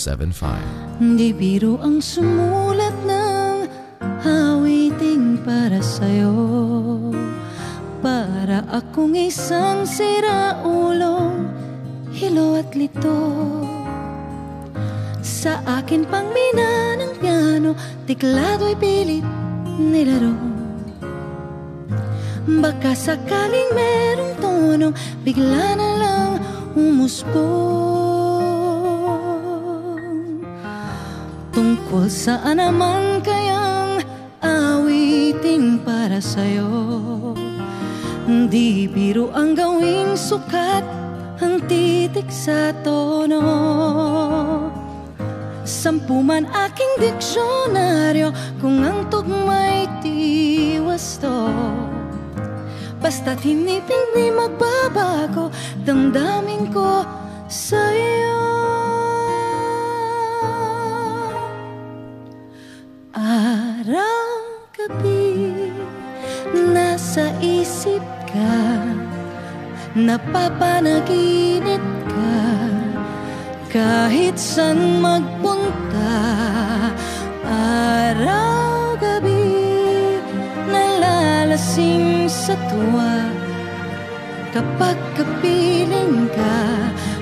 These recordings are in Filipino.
1075. Di biro ang sumulat ng awiting para sa'yo. Para akong isang siraulong hilo at lito. Sa akin pang mina ng piano Tiklado'y pilit nilaro. Baka sakaling merong tono Bigla na lang umusbong Tungkol saan naman kayang awiting para sa'yo. Di biro ang gawing sukat Ang titik sa tono. Sampu man aking diksyonaryo Kung ang tugma'y tiwasto Basta't hindi-hindi magbabago Damdamin ko Napapanaginip ka. Kahit san magpunta Araw-gabi Nalalasing sa tuwa. Kapag kapiling ka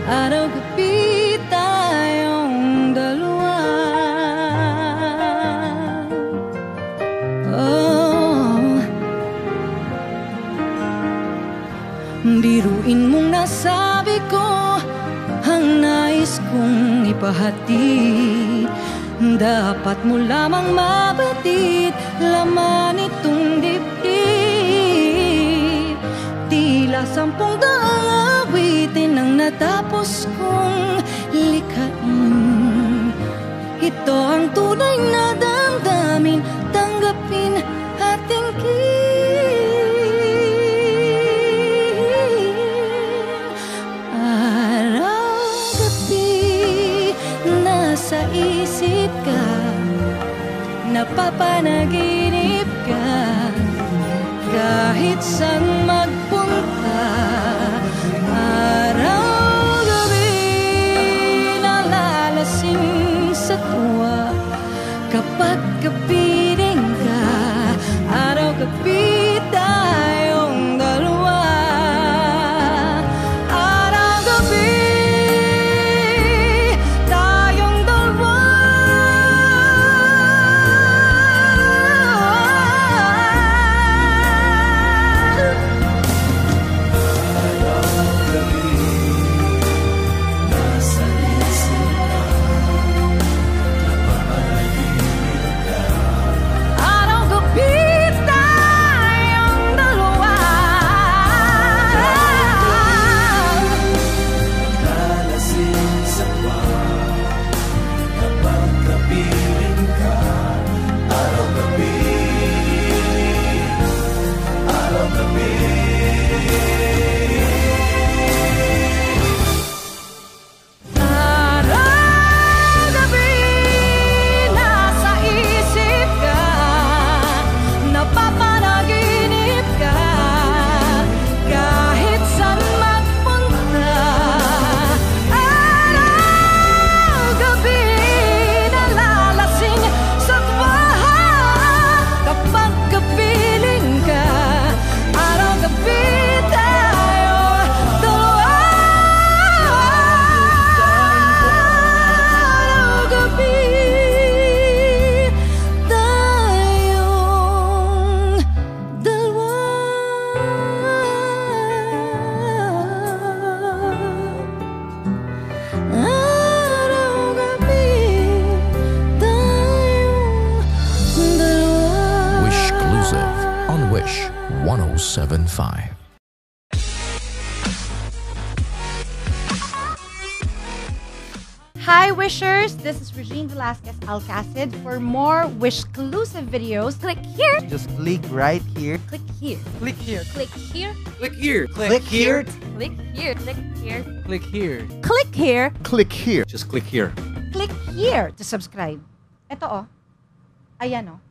Araw-gabi Biruin mong nasabi ko Ang nais kong ipahatid Dapat mo lamang mabatid Laman itong dibdib. Tila sampung daang awitin Ang natapos kong likhain. Ito ang tunay na damdamin Napapanaginip ka Kahit saan For more Wish-exclusive videos, click here, Just click right here. click here, Click here. click here, Click here. Click here. click here, click here, Click here. click here, Click here. Just click here. click here to subscribe. Ito oh. Ayan oh.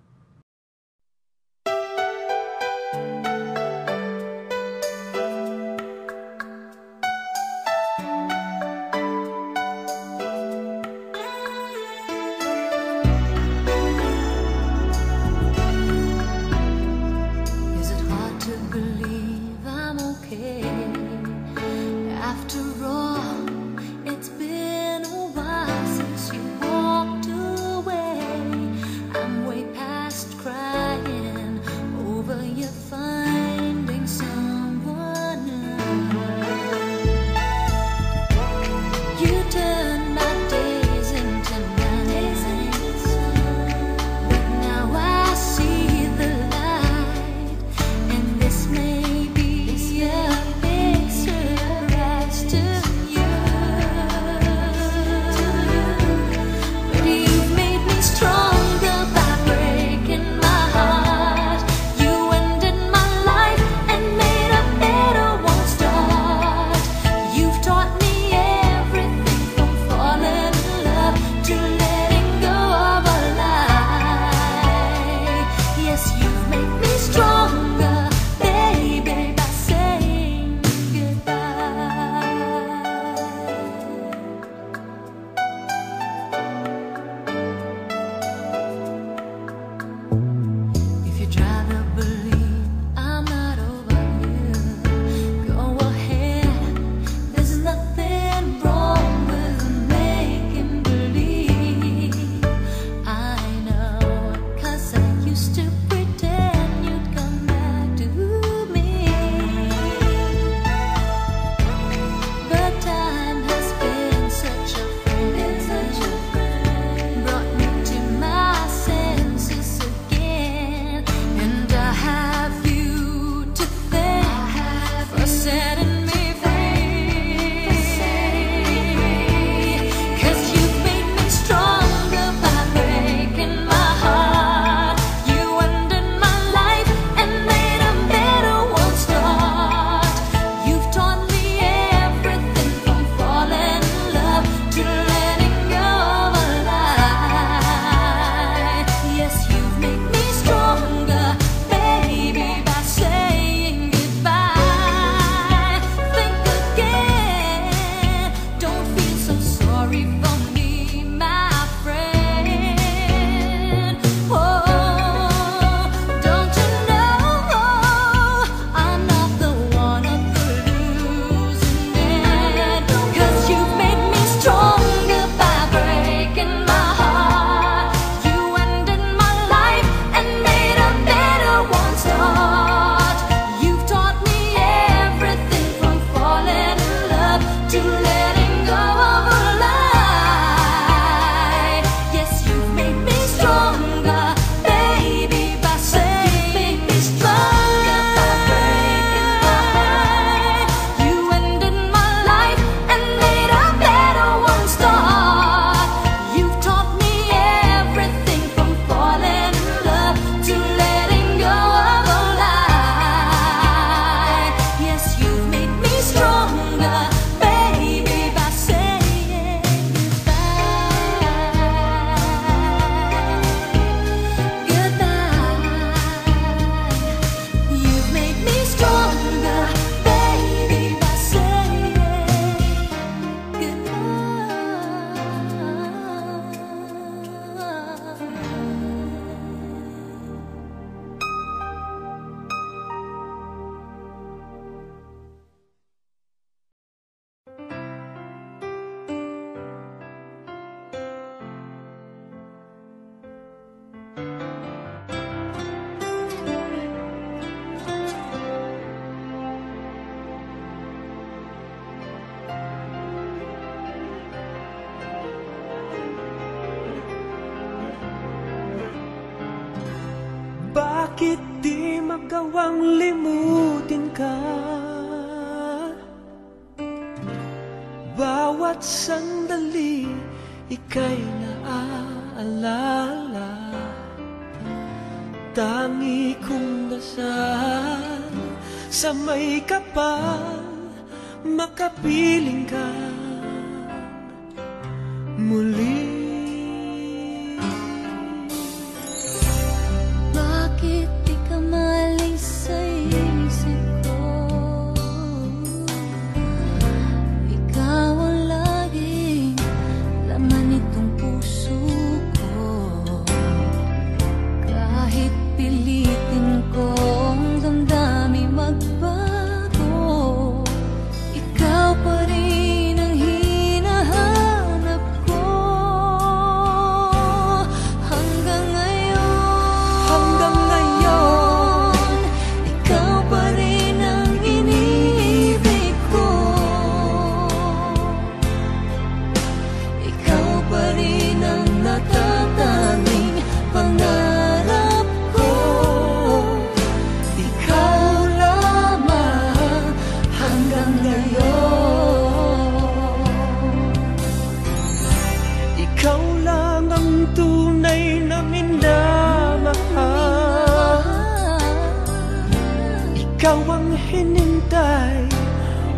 ikaw ang hinintay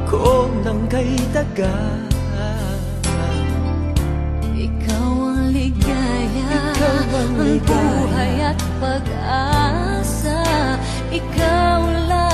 ko ng kay tagal Ikaw ang ligaya, ikaw ang, ligaya. buhay at pag-asa Ikaw lang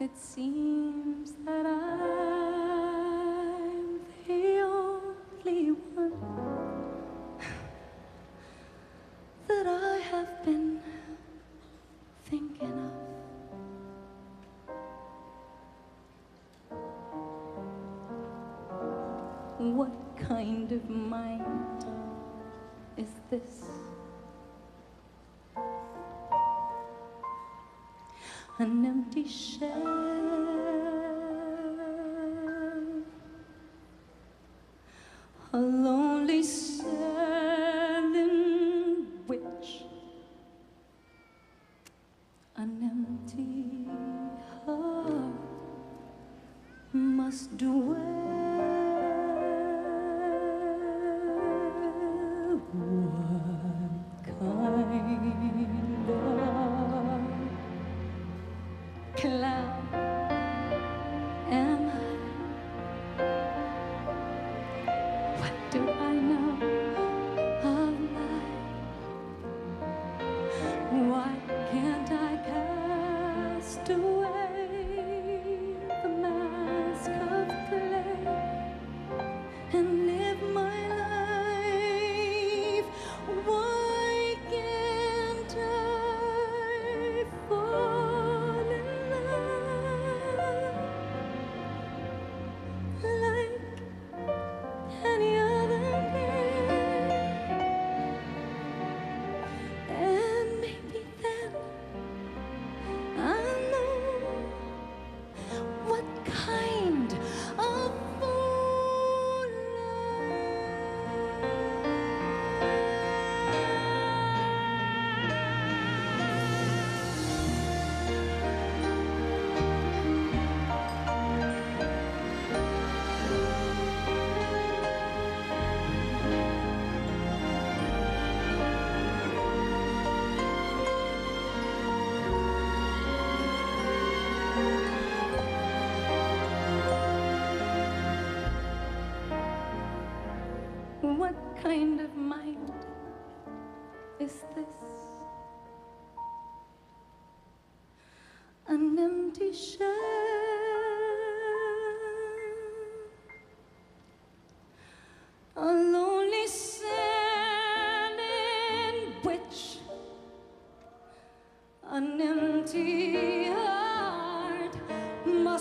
It seems that I'm An empty shell,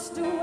just away.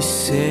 the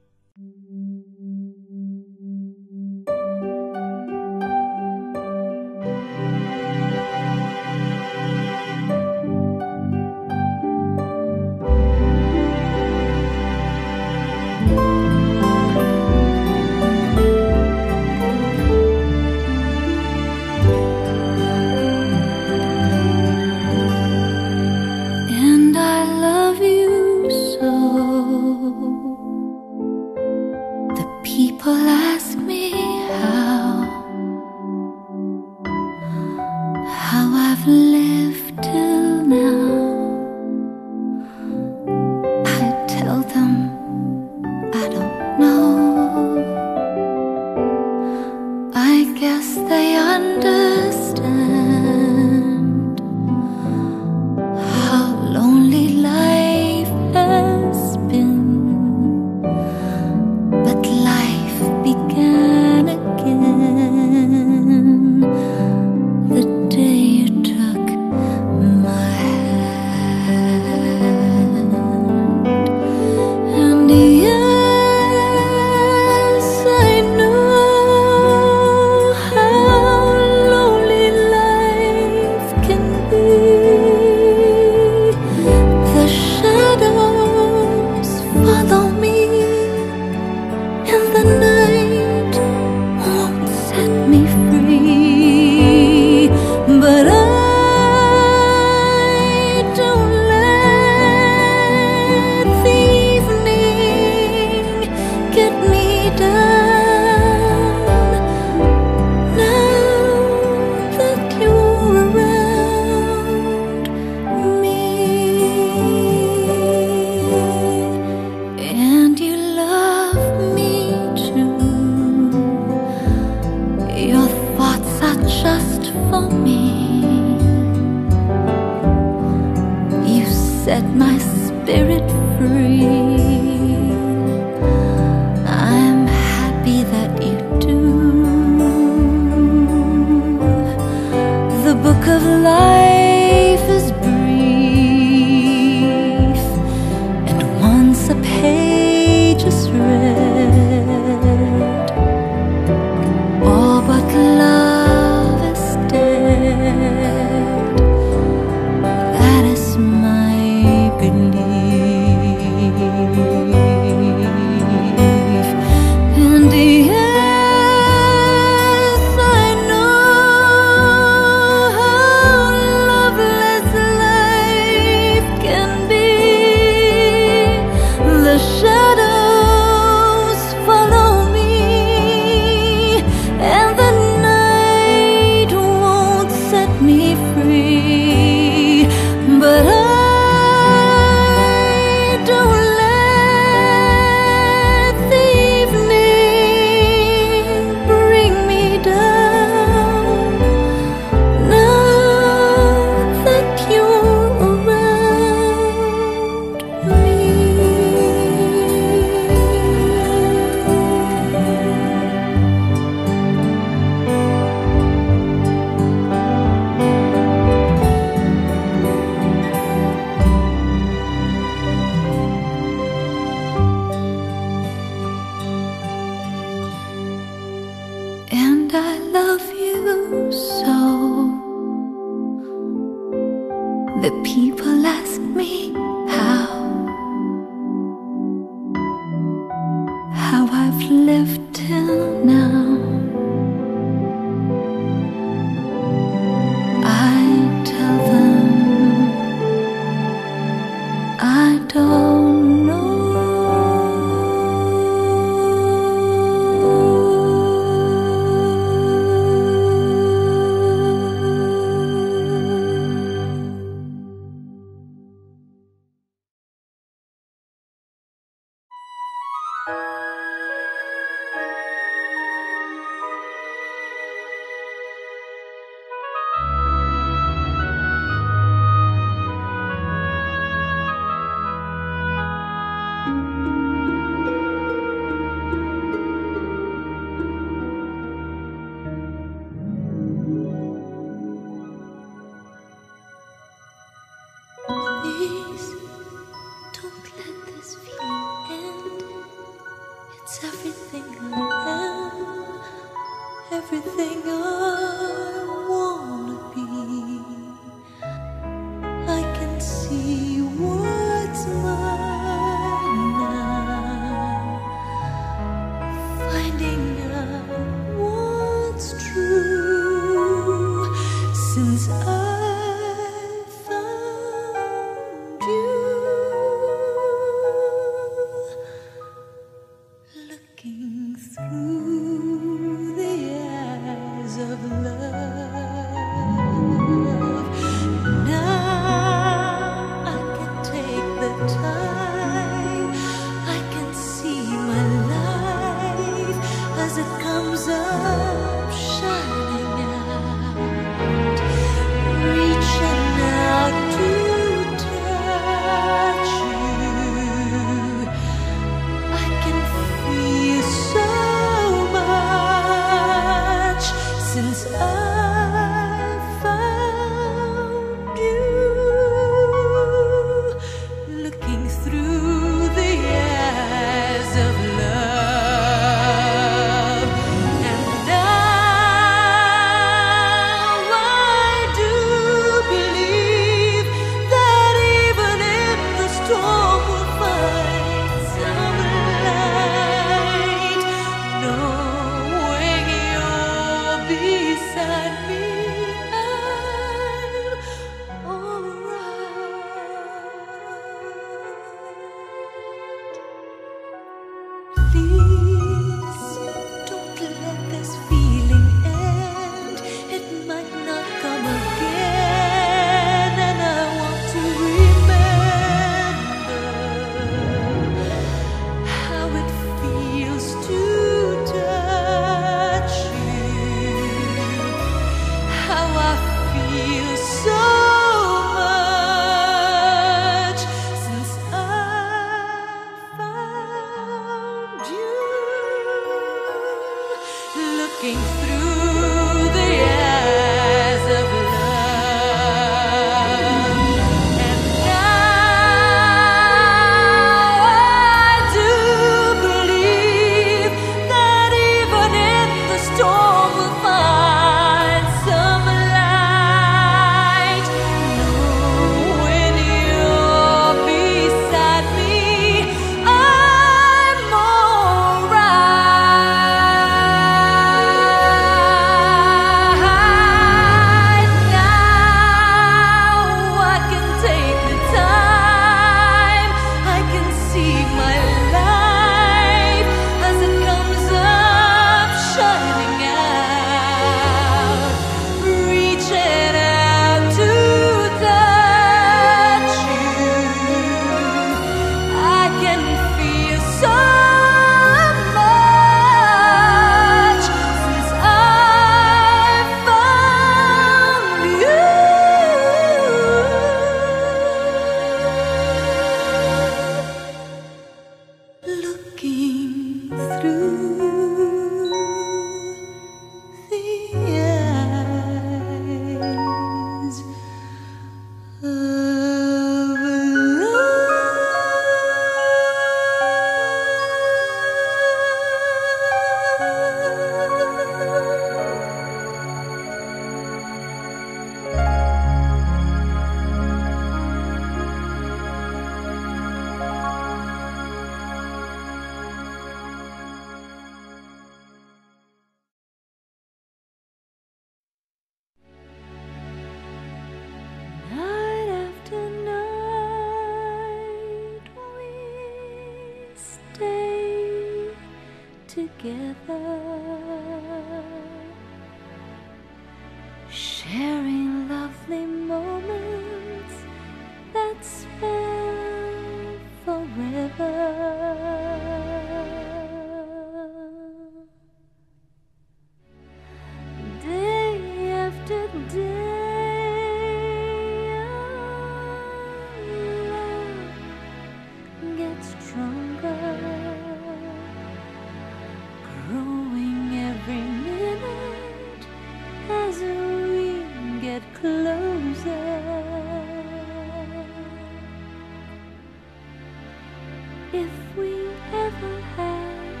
We ever have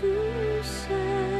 to say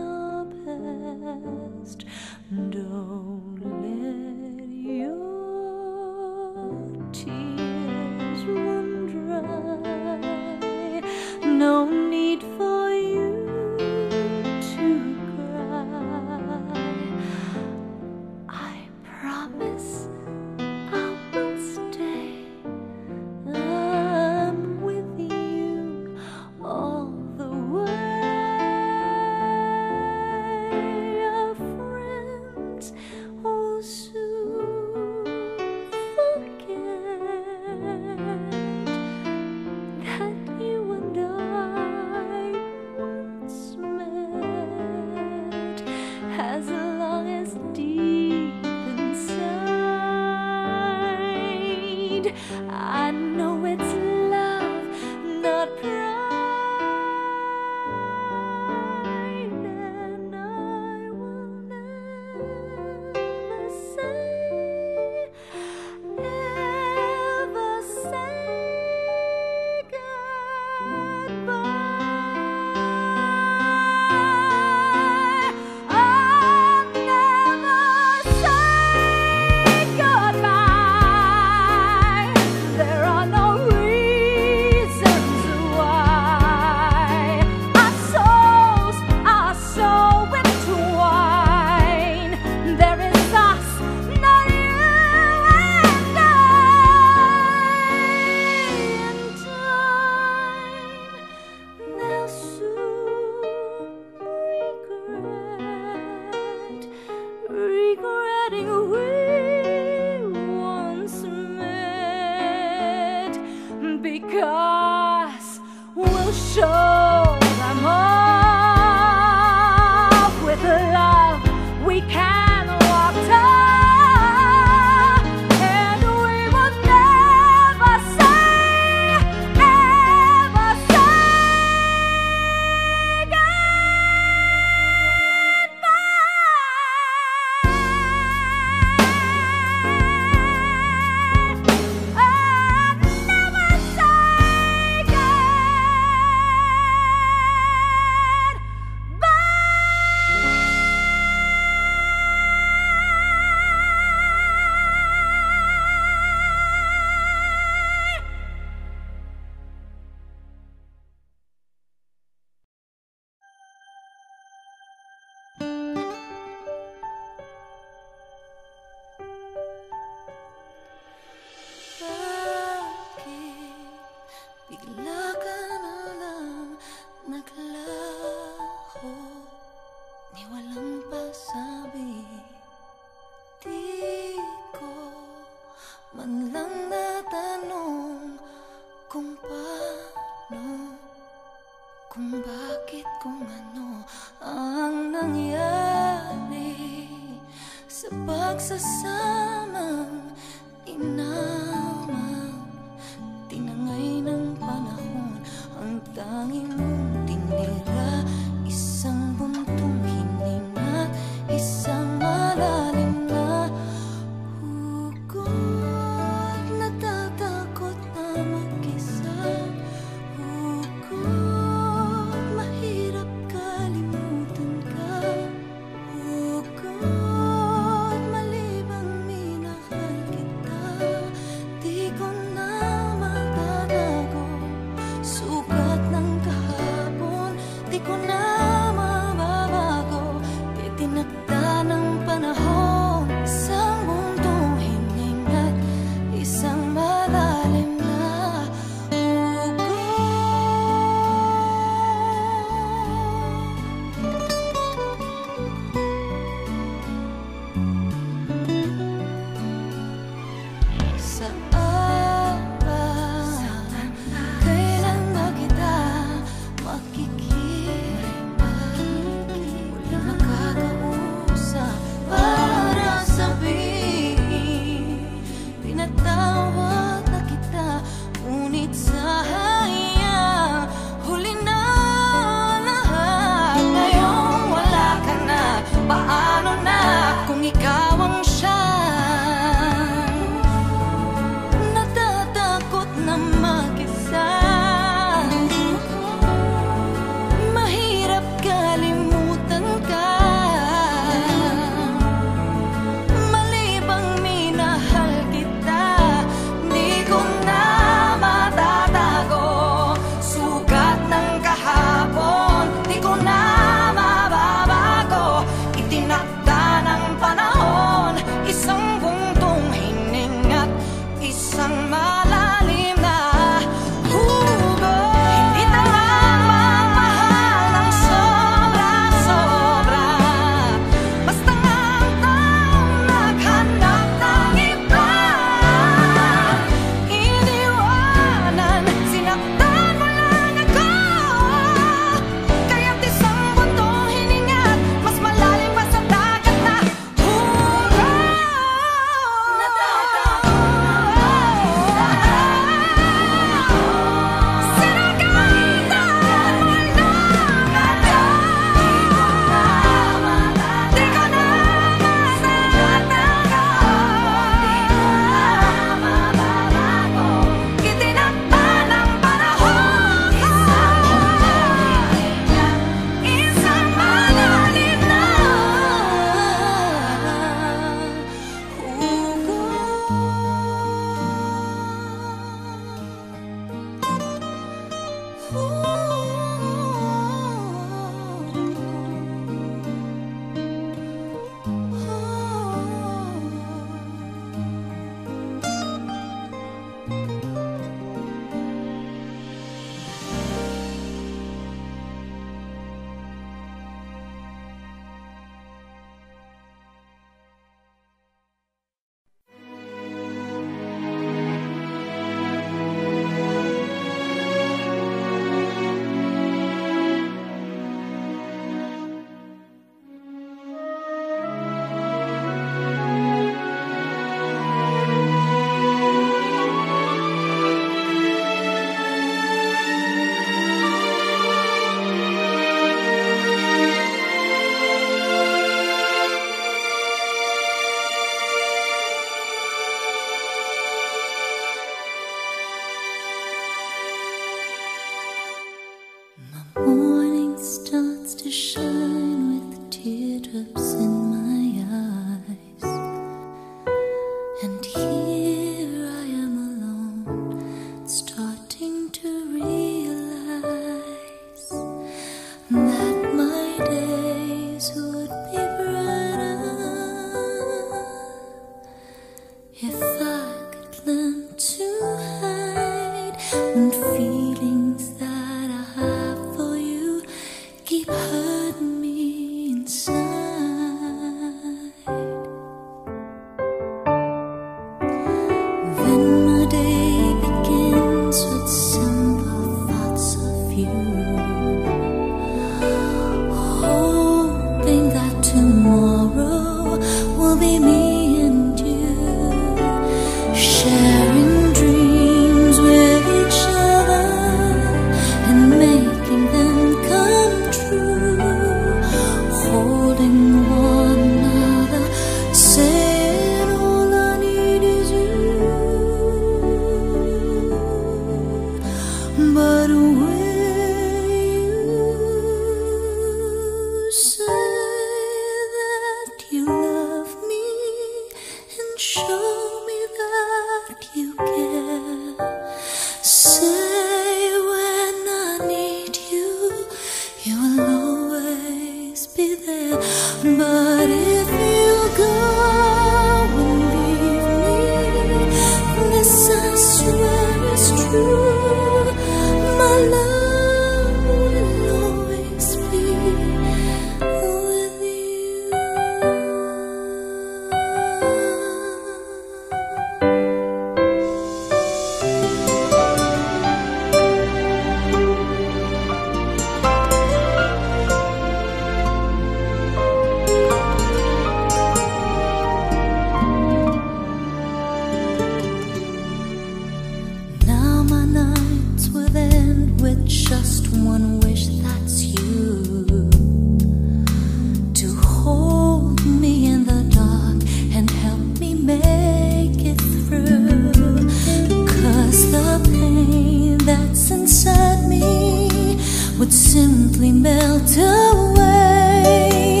would simply melt away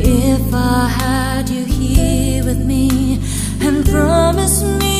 if I had you here with me and promised me.